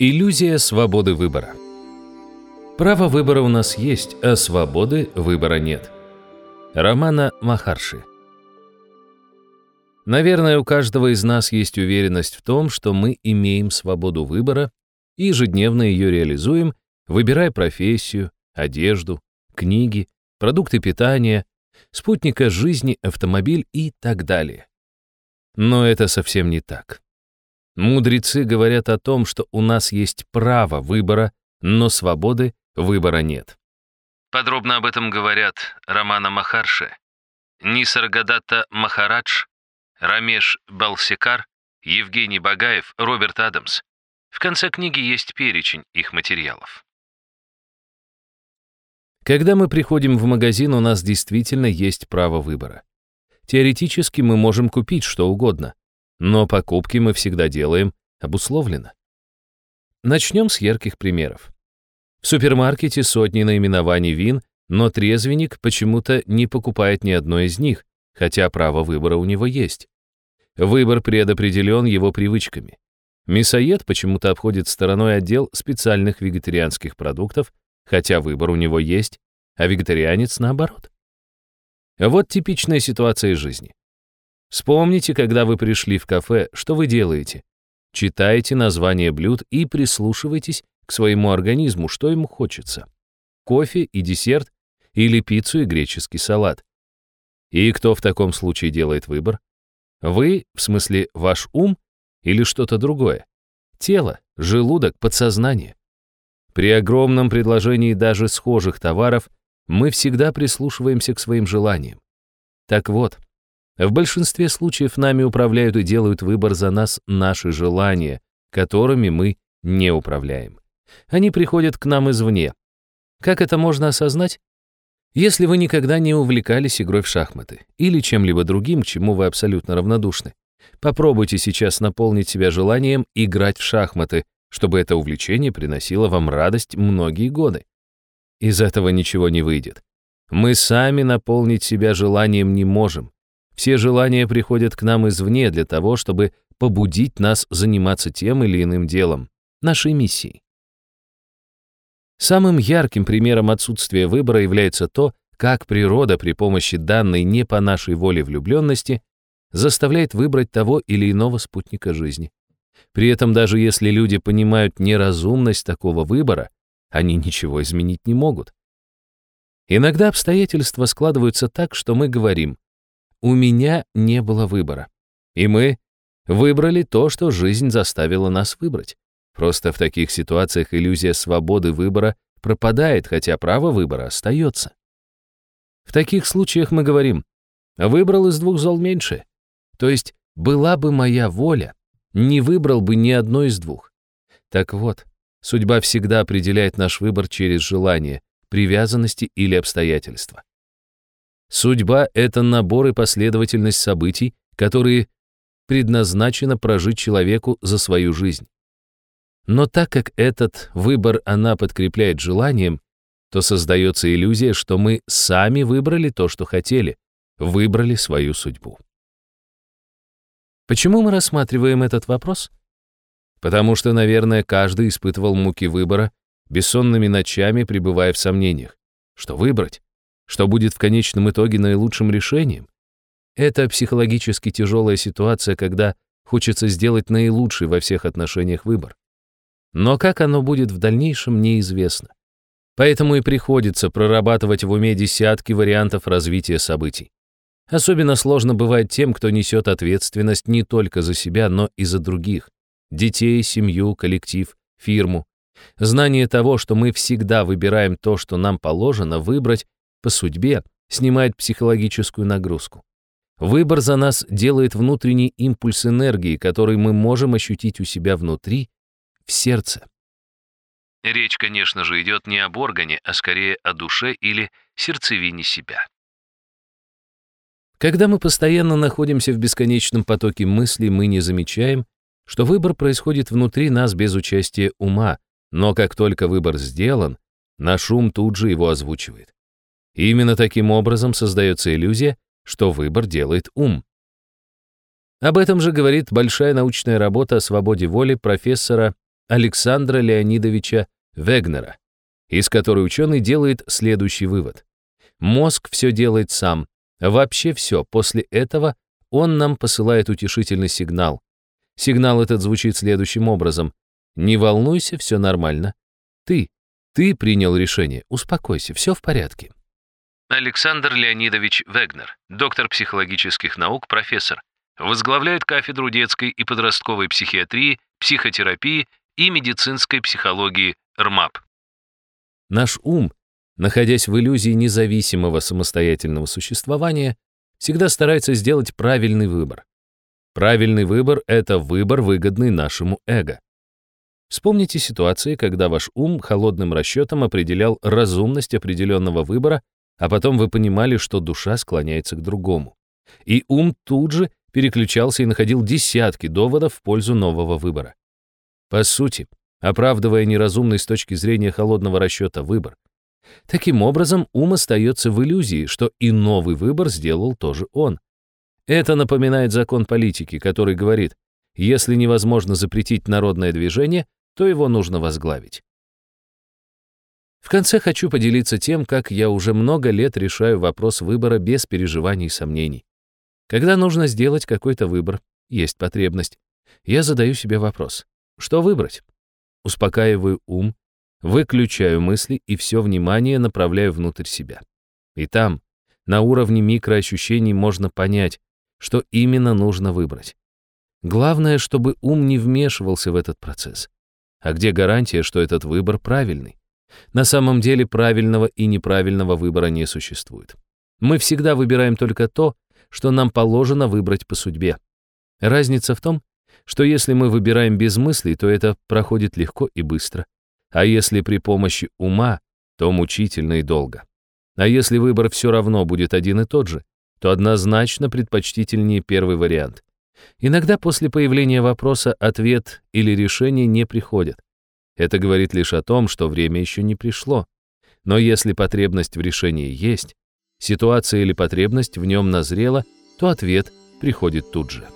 Иллюзия свободы выбора. Право выбора у нас есть, а свободы выбора нет. Романа Махарши. Наверное, у каждого из нас есть уверенность в том, что мы имеем свободу выбора и ежедневно ее реализуем, выбирая профессию, одежду, книги, продукты питания, спутника жизни, автомобиль и так далее. Но это совсем не так. Мудрецы говорят о том, что у нас есть право выбора, но свободы выбора нет. Подробно об этом говорят Романа Махарши, Нисаргадата Махарадж, Рамеш Балсикар, Евгений Багаев, Роберт Адамс. В конце книги есть перечень их материалов. Когда мы приходим в магазин, у нас действительно есть право выбора. Теоретически мы можем купить что угодно, но покупки мы всегда делаем обусловленно. Начнем с ярких примеров. В супермаркете сотни наименований вин, но трезвенник почему-то не покупает ни одной из них, хотя право выбора у него есть. Выбор предопределен его привычками. Мясоед почему-то обходит стороной отдел специальных вегетарианских продуктов, хотя выбор у него есть, а вегетарианец наоборот. Вот типичная ситуация из жизни. Вспомните, когда вы пришли в кафе, что вы делаете? Читаете название блюд и прислушивайтесь к своему организму, что ему хочется. Кофе и десерт или пиццу и греческий салат. И кто в таком случае делает выбор? Вы, в смысле ваш ум или что-то другое? Тело, желудок, подсознание. При огромном предложении даже схожих товаров мы всегда прислушиваемся к своим желаниям. Так вот, в большинстве случаев нами управляют и делают выбор за нас наши желания, которыми мы не управляем. Они приходят к нам извне. Как это можно осознать? Если вы никогда не увлекались игрой в шахматы или чем-либо другим, к чему вы абсолютно равнодушны, попробуйте сейчас наполнить себя желанием играть в шахматы, чтобы это увлечение приносило вам радость многие годы. Из этого ничего не выйдет. Мы сами наполнить себя желанием не можем. Все желания приходят к нам извне для того, чтобы побудить нас заниматься тем или иным делом, нашей миссией. Самым ярким примером отсутствия выбора является то, как природа при помощи данной не по нашей воле влюбленности заставляет выбрать того или иного спутника жизни. При этом даже если люди понимают неразумность такого выбора, они ничего изменить не могут. Иногда обстоятельства складываются так, что мы говорим, у меня не было выбора. И мы выбрали то, что жизнь заставила нас выбрать. Просто в таких ситуациях иллюзия свободы выбора пропадает, хотя право выбора остается. В таких случаях мы говорим, выбрал из двух зол меньше. То есть, была бы моя воля, не выбрал бы ни одно из двух. Так вот, судьба всегда определяет наш выбор через желание, привязанности или обстоятельства. Судьба — это набор и последовательность событий, которые предназначено прожить человеку за свою жизнь. Но так как этот выбор она подкрепляет желанием, то создается иллюзия, что мы сами выбрали то, что хотели, выбрали свою судьбу. Почему мы рассматриваем этот вопрос? Потому что, наверное, каждый испытывал муки выбора, бессонными ночами пребывая в сомнениях. Что выбрать? Что будет в конечном итоге наилучшим решением? Это психологически тяжелая ситуация, когда хочется сделать наилучший во всех отношениях выбор. Но как оно будет в дальнейшем, неизвестно. Поэтому и приходится прорабатывать в уме десятки вариантов развития событий. Особенно сложно бывает тем, кто несет ответственность не только за себя, но и за других. Детей, семью, коллектив, фирму. Знание того, что мы всегда выбираем то, что нам положено выбрать, по судьбе снимает психологическую нагрузку. Выбор за нас делает внутренний импульс энергии, который мы можем ощутить у себя внутри, в сердце. Речь, конечно же, идет не об органе, а скорее о душе или сердцевине себя. Когда мы постоянно находимся в бесконечном потоке мыслей, мы не замечаем, что выбор происходит внутри нас без участия ума, но как только выбор сделан, наш ум тут же его озвучивает. И именно таким образом создается иллюзия, что выбор делает ум. Об этом же говорит большая научная работа о свободе воли профессора Александра Леонидовича Вегнера, из которой ученый делает следующий вывод. Мозг все делает сам, вообще все. После этого он нам посылает утешительный сигнал. Сигнал этот звучит следующим образом. «Не волнуйся, все нормально. Ты, ты принял решение, успокойся, все в порядке». Александр Леонидович Вегнер, доктор психологических наук, профессор, возглавляет кафедру детской и подростковой психиатрии, психотерапии и медицинской психологии РМАП. Наш ум, находясь в иллюзии независимого самостоятельного существования, всегда старается сделать правильный выбор. Правильный выбор — это выбор, выгодный нашему эго. Вспомните ситуации, когда ваш ум холодным расчетом определял разумность определенного выбора а потом вы понимали, что душа склоняется к другому. И ум тут же переключался и находил десятки доводов в пользу нового выбора. По сути, оправдывая неразумный с точки зрения холодного расчета выбор. Таким образом, ум остается в иллюзии, что и новый выбор сделал тоже он. Это напоминает закон политики, который говорит, если невозможно запретить народное движение, то его нужно возглавить. В конце хочу поделиться тем, как я уже много лет решаю вопрос выбора без переживаний и сомнений. Когда нужно сделать какой-то выбор, есть потребность, я задаю себе вопрос, что выбрать? Успокаиваю ум, выключаю мысли и все внимание направляю внутрь себя. И там, на уровне микроощущений можно понять, что именно нужно выбрать. Главное, чтобы ум не вмешивался в этот процесс. А где гарантия, что этот выбор правильный? На самом деле правильного и неправильного выбора не существует. Мы всегда выбираем только то, что нам положено выбрать по судьбе. Разница в том, что если мы выбираем без мыслей, то это проходит легко и быстро. А если при помощи ума, то мучительно и долго. А если выбор все равно будет один и тот же, то однозначно предпочтительнее первый вариант. Иногда после появления вопроса ответ или решение не приходят. Это говорит лишь о том, что время еще не пришло. Но если потребность в решении есть, ситуация или потребность в нем назрела, то ответ приходит тут же.